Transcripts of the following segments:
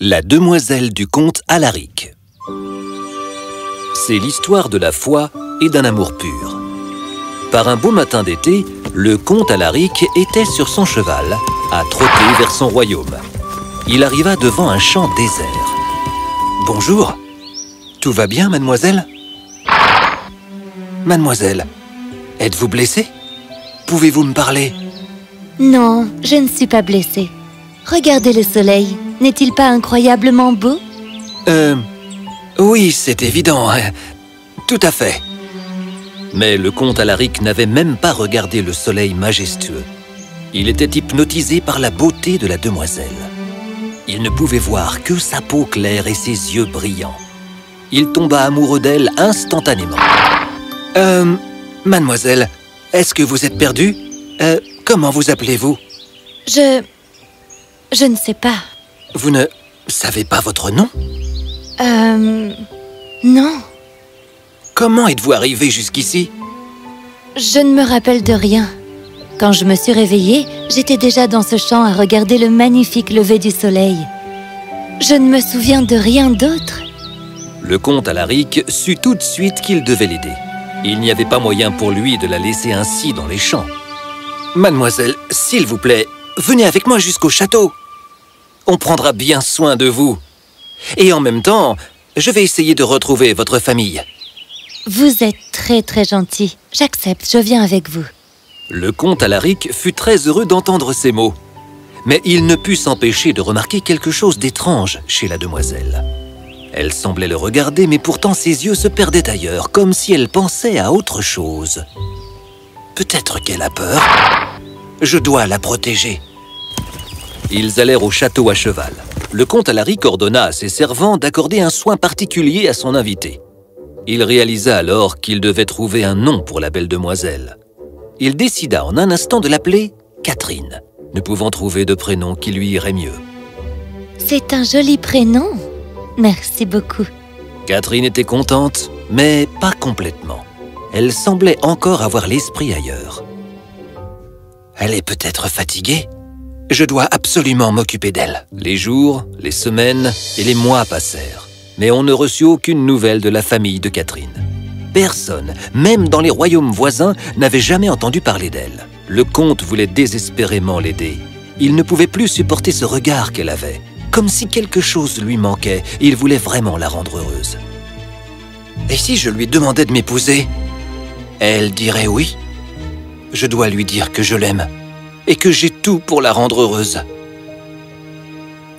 La demoiselle du comte Alaric C'est l'histoire de la foi et d'un amour pur. Par un beau matin d'été, le comte Alaric était sur son cheval, à trotter vers son royaume. Il arriva devant un champ désert. « Bonjour, tout va bien, mademoiselle ?»« Mademoiselle, êtes-vous blessée? Pouvez-vous me parler ?» Non, je ne suis pas blessée. Regardez le soleil, n'est-il pas incroyablement beau Euh... Oui, c'est évident, hein. tout à fait. Mais le comte Alaric n'avait même pas regardé le soleil majestueux. Il était hypnotisé par la beauté de la demoiselle. Il ne pouvait voir que sa peau claire et ses yeux brillants. Il tomba amoureux d'elle instantanément. Euh... Mademoiselle, est-ce que vous êtes perdue? Euh... Comment vous appelez-vous? Je... Je ne sais pas. Vous ne savez pas votre nom Euh... Non. Comment êtes-vous arrivé jusqu'ici Je ne me rappelle de rien. Quand je me suis réveillée, j'étais déjà dans ce champ à regarder le magnifique lever du soleil. Je ne me souviens de rien d'autre. Le comte Alaric sut tout de suite qu'il devait l'aider. Il n'y avait pas moyen pour lui de la laisser ainsi dans les champs. Mademoiselle, s'il vous plaît, venez avec moi jusqu'au château. On prendra bien soin de vous. Et en même temps, je vais essayer de retrouver votre famille. Vous êtes très très gentil. J'accepte, je viens avec vous. Le comte Alaric fut très heureux d'entendre ces mots. Mais il ne put s'empêcher de remarquer quelque chose d'étrange chez la demoiselle. Elle semblait le regarder, mais pourtant ses yeux se perdaient ailleurs, comme si elle pensait à autre chose. Peut-être qu'elle a peur. Je dois la protéger. Ils allèrent au château à cheval. Le comte Alaric ordonna à ses servants d'accorder un soin particulier à son invité. Il réalisa alors qu'il devait trouver un nom pour la belle demoiselle. Il décida en un instant de l'appeler Catherine, ne pouvant trouver de prénom qui lui irait mieux. C'est un joli prénom. Merci beaucoup. Catherine était contente, mais pas complètement. Elle semblait encore avoir l'esprit ailleurs. Elle est peut-être fatiguée Je dois absolument m'occuper d'elle. Les jours, les semaines et les mois passèrent, mais on ne reçut aucune nouvelle de la famille de Catherine. Personne, même dans les royaumes voisins, n'avait jamais entendu parler d'elle. Le comte voulait désespérément l'aider. Il ne pouvait plus supporter ce regard qu'elle avait. Comme si quelque chose lui manquait, il voulait vraiment la rendre heureuse. Et si je lui demandais de m'épouser? Elle dirait oui. Je dois lui dire que je l'aime et que j'ai tout pour la rendre heureuse.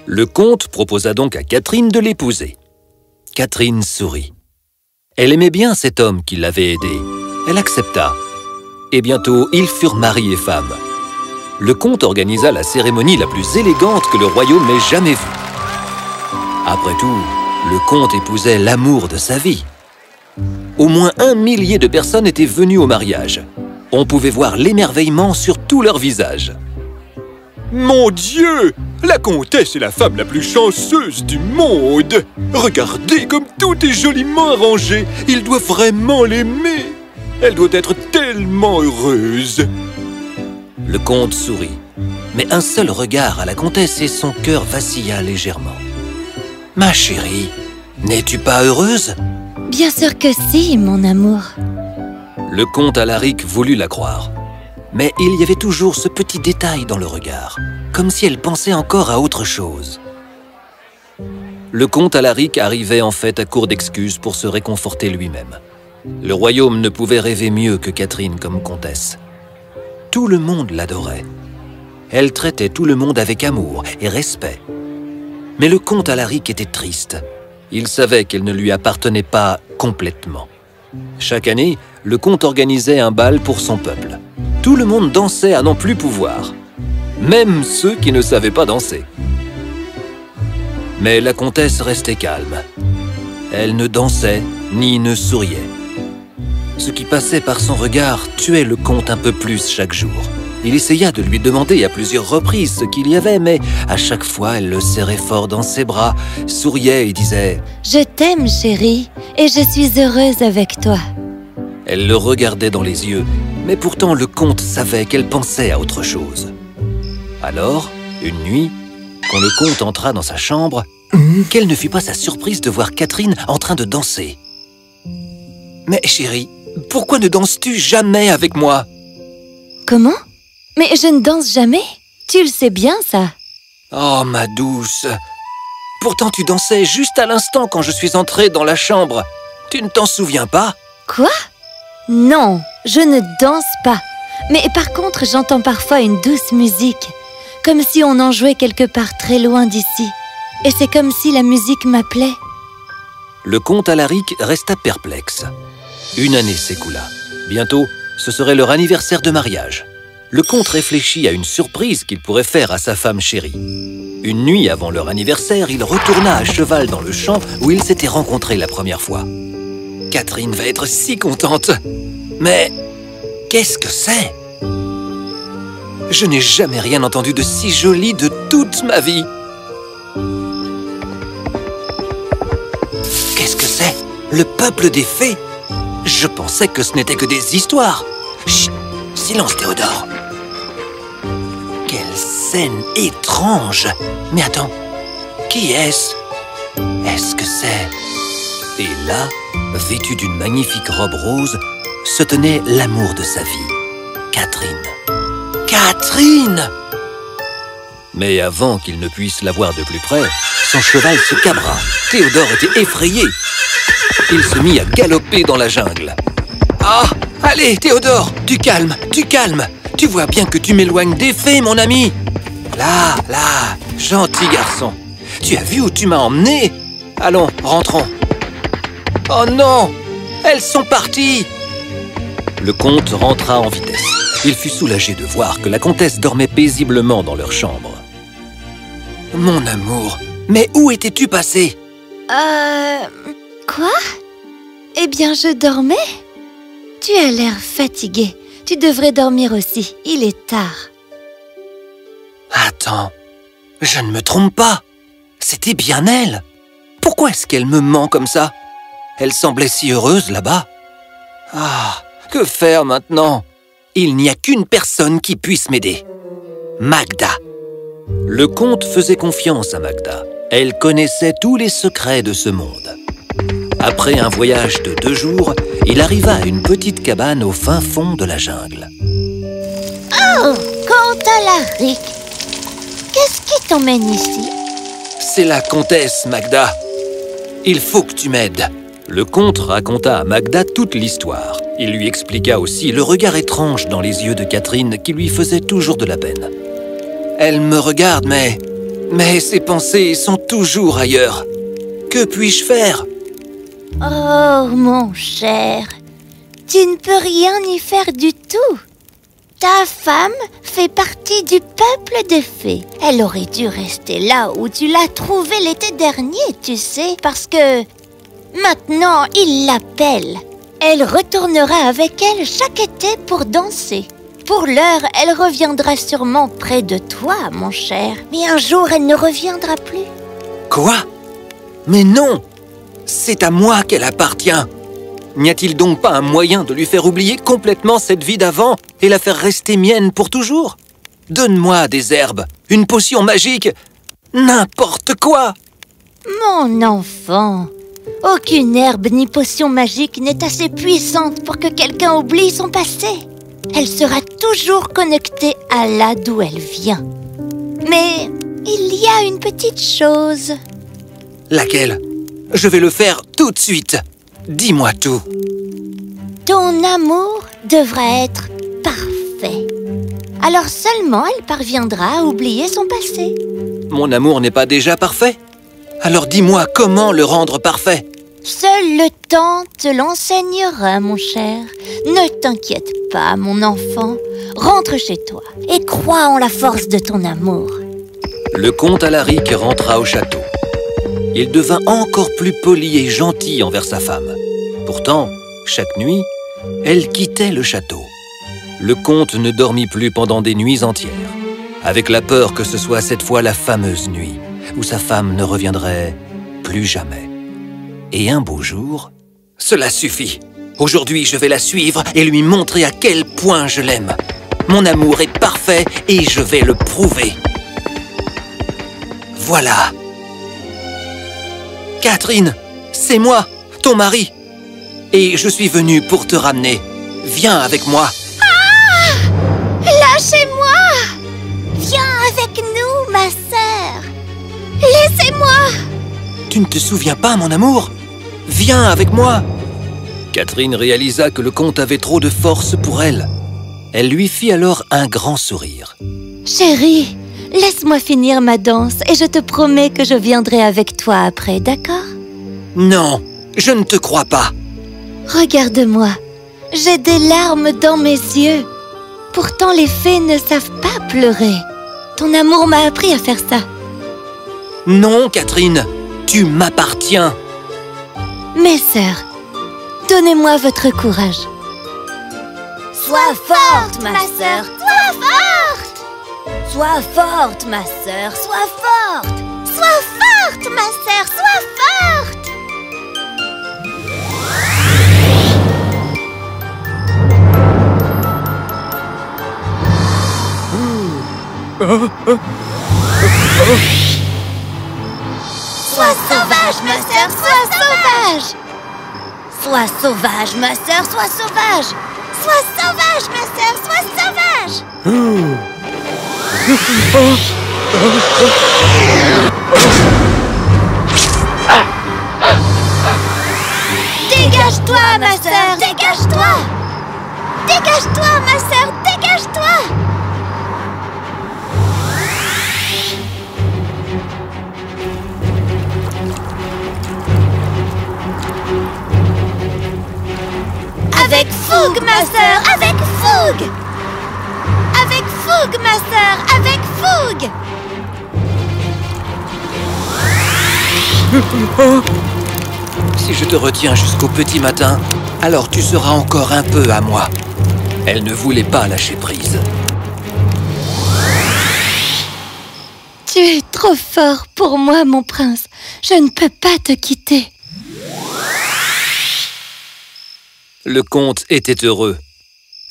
Le comte proposa donc à Catherine de l'épouser. Catherine sourit. Elle aimait bien cet homme qui l'avait aidée. Elle accepta. Et bientôt, ils furent mari et femme. Le comte organisa la cérémonie la plus élégante que le royaume ait jamais vue. Après tout, le comte épousait l'amour de sa vie. Au moins un millier de personnes étaient venues au mariage. On pouvait voir l'émerveillement sur tous leurs visages. Mon Dieu La comtesse est la femme la plus chanceuse du monde Regardez comme tout est joliment arrangé Il doit vraiment l'aimer Elle doit être tellement heureuse Le comte sourit, mais un seul regard à la comtesse et son cœur vacilla légèrement. « Ma chérie, n'es-tu pas heureuse ?» Bien sûr que si, mon amour. Le comte Alaric voulut la croire. Mais il y avait toujours ce petit détail dans le regard, comme si elle pensait encore à autre chose. Le comte Alaric arrivait en fait à court d'excuses pour se réconforter lui-même. Le royaume ne pouvait rêver mieux que Catherine comme comtesse. Tout le monde l'adorait. Elle traitait tout le monde avec amour et respect. Mais le comte Alaric était triste. Il savait qu'elle ne lui appartenait pas complètement. Chaque année, le comte organisait un bal pour son peuple. Tout le monde dansait à n'en plus pouvoir. Même ceux qui ne savaient pas danser. Mais la comtesse restait calme. Elle ne dansait ni ne souriait. Ce qui passait par son regard tuait le comte un peu plus chaque jour. Il essaya de lui demander à plusieurs reprises ce qu'il y avait, mais à chaque fois, elle le serrait fort dans ses bras, souriait et disait « Je t'aime, chérie, et je suis heureuse avec toi. » Elle le regardait dans les yeux, mais pourtant le comte savait qu'elle pensait à autre chose. Alors, une nuit, quand le comte entra dans sa chambre, Quelle ne fut pas sa surprise de voir Catherine en train de danser. Mais chérie, pourquoi ne danses-tu jamais avec moi? Comment? Mais je ne danse jamais. Tu le sais bien, ça. Oh, ma douce. Pourtant tu dansais juste à l'instant quand je suis entrée dans la chambre. Tu ne t'en souviens pas? Quoi? Non, je ne danse pas. Mais par contre, j'entends parfois une douce musique, comme si on en jouait quelque part très loin d'ici. Et c'est comme si la musique m'appelait. Le comte Alaric resta perplexe. Une année s'écoula. Bientôt, ce serait leur anniversaire de mariage. Le comte réfléchit à une surprise qu'il pourrait faire à sa femme chérie. Une nuit avant leur anniversaire, il retourna à cheval dans le champ où ils s'étaient rencontrés la première fois. Catherine va être si contente. Mais qu'est-ce que c'est? Je n'ai jamais rien entendu de si joli de toute ma vie. Qu'est-ce que c'est? Le peuple des fées? Je pensais que ce n'était que des histoires. Chut Silence, Théodore. Quelle scène étrange. Mais attends, qui est-ce? Est-ce que c'est... Et là, vêtue d'une magnifique robe rose, se tenait l'amour de sa vie, Catherine. Catherine Mais avant qu'il ne puisse la voir de plus près, son cheval se cabra. Théodore était effrayé. Il se mit à galoper dans la jungle. Ah Allez, Théodore, tu calmes, tu calmes. Tu vois bien que tu m'éloignes des fées, mon ami. Là, là, gentil garçon. Tu as vu où tu m'as emmené? Allons, rentrons. Oh non Elles sont parties Le comte rentra en vitesse. Il fut soulagé de voir que la comtesse dormait paisiblement dans leur chambre. Mon amour, mais où étais-tu passé? Euh... Quoi? Eh bien, je dormais Tu as l'air fatigué. Tu devrais dormir aussi. Il est tard. Attends, je ne me trompe pas. C'était bien elle. Pourquoi est-ce qu'elle me ment comme ça? Elle semblait si heureuse là-bas. Ah, que faire maintenant? Il n'y a qu'une personne qui puisse m'aider. Magda. Le comte faisait confiance à Magda. Elle connaissait tous les secrets de ce monde. Après un voyage de deux jours, il arriva à une petite cabane au fin fond de la jungle. Oh, comte Alaric Qu'est-ce qui t'emmène ici? C'est la comtesse, Magda. Il faut que tu m'aides. Le comte raconta à Magda toute l'histoire. Il lui expliqua aussi le regard étrange dans les yeux de Catherine qui lui faisait toujours de la peine. Elle me regarde, mais... Mais ses pensées sont toujours ailleurs. Que puis-je faire? Oh, mon cher, tu ne peux rien y faire du tout. Ta femme fait partie du peuple des fées. Elle aurait dû rester là où tu l'as trouvée l'été dernier, tu sais, parce que maintenant il l'appelle. Elle retournera avec elle chaque été pour danser. Pour l'heure, elle reviendra sûrement près de toi, mon cher. Mais un jour, elle ne reviendra plus. Quoi? Mais non C'est à moi qu'elle appartient N'y a-t-il donc pas un moyen de lui faire oublier complètement cette vie d'avant et la faire rester mienne pour toujours? Donne-moi des herbes, une potion magique, n'importe quoi Mon enfant, aucune herbe ni potion magique n'est assez puissante pour que quelqu'un oublie son passé. Elle sera toujours connectée à là d'où elle vient. Mais il y a une petite chose. Laquelle? Je vais le faire tout de suite. Dis-moi tout. Ton amour devra être parfait. Alors seulement elle parviendra à oublier son passé. Mon amour n'est pas déjà parfait? Alors dis-moi comment le rendre parfait? Seul le temps te l'enseignera, mon cher. Ne t'inquiète pas, mon enfant. Rentre chez toi et crois en la force de ton amour. Le comte Alaric rentra au château. Il devint encore plus poli et gentil envers sa femme. Pourtant, chaque nuit, elle quittait le château. Le comte ne dormit plus pendant des nuits entières, avec la peur que ce soit cette fois la fameuse nuit, où sa femme ne reviendrait plus jamais. Et un beau jour, cela suffit. Aujourd'hui, je vais la suivre et lui montrer à quel point je l'aime. Mon amour est parfait et je vais le prouver. Voilà. Catherine, c'est moi, ton mari. Et je suis venu pour te ramener. Viens avec moi. Laissez-moi Tu ne te souviens pas, mon amour Viens avec moi Catherine réalisa que le comte avait trop de force pour elle. Elle lui fit alors un grand sourire. Chérie, laisse-moi finir ma danse et je te promets que je viendrai avec toi après, d'accord? Non, je ne te crois pas. Regarde-moi, j'ai des larmes dans mes yeux. Pourtant, les fées ne savent pas pleurer. Ton amour m'a appris à faire ça. Non, Catherine, tu m'appartiens. Mes sœurs, donnez-moi votre courage. Sois forte, ma sœur, sois forte. Sois forte, ma sœur, sois forte. Sois forte, ma sœur, sois forte Sois sauvage, ma sœur, sois sauvage. Sois sauvage, ma sœur, sois sauvage. Sois sauvage, ma sœur, sois sauvage. Dégage-toi, ma sœur, dégage-toi. Dégage-toi, ma sœur, dégage-toi fougue, ma sœur, avec fougue Avec fougue, ma sœur, avec fougue Si je te retiens jusqu'au petit matin, alors tu seras encore un peu à moi. Elle ne voulait pas lâcher prise. Tu es trop fort pour moi, mon prince. Je ne peux pas te quitter. Le comte était heureux.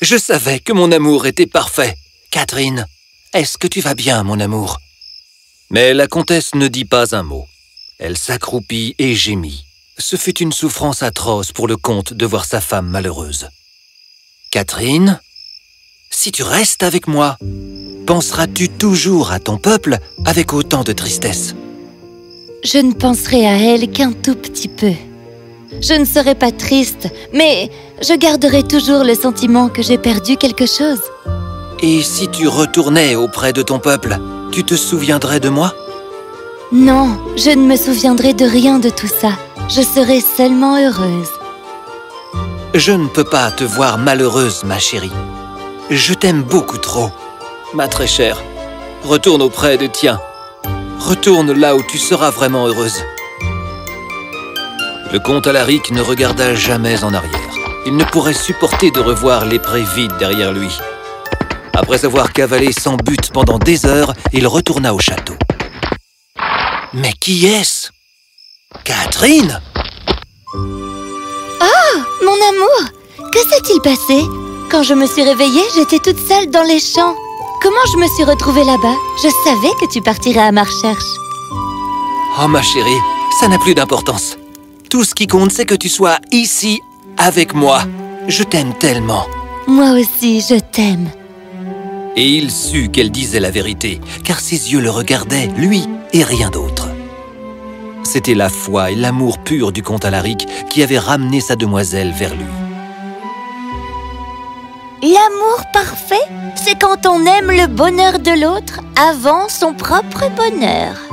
Je savais que mon amour était parfait. Catherine, est-ce que tu vas bien, mon amour? Mais la comtesse ne dit pas un mot. Elle s'accroupit et gémit. Ce fut une souffrance atroce pour le comte de voir sa femme malheureuse. Catherine, si tu restes avec moi, penseras-tu toujours à ton peuple avec autant de tristesse? Je ne penserai à elle qu'un tout petit peu. Je ne serai pas triste, mais je garderai toujours le sentiment que j'ai perdu quelque chose. Et si tu retournais auprès de ton peuple, tu te souviendrais de moi? Non, je ne me souviendrai de rien de tout ça. Je serai seulement heureuse. Je ne peux pas te voir malheureuse, ma chérie. Je t'aime beaucoup trop. Ma très chère, retourne auprès de tien. Retourne là où tu seras vraiment heureuse. Le comte Alaric ne regarda jamais en arrière. Il ne pourrait supporter de revoir les prés vides derrière lui. Après avoir cavalé sans but pendant des heures, il retourna au château. Mais qui est-ce? Catherine Mon amour, que s'est-il passé? Quand je me suis réveillée, j'étais toute seule dans les champs. Comment je me suis retrouvée là-bas? Je savais que tu partirais à ma recherche. Oh ma chérie, ça n'a plus d'importance. Tout ce qui compte, c'est que tu sois ici avec moi. Je t'aime tellement. Moi aussi, je t'aime. Et il sut qu'elle disait la vérité, car ses yeux le regardaient, lui et rien d'autre. C'était la foi et l'amour pur du comte Alaric qui avaient ramené sa demoiselle vers lui. L'amour parfait, c'est quand on aime le bonheur de l'autre avant son propre bonheur.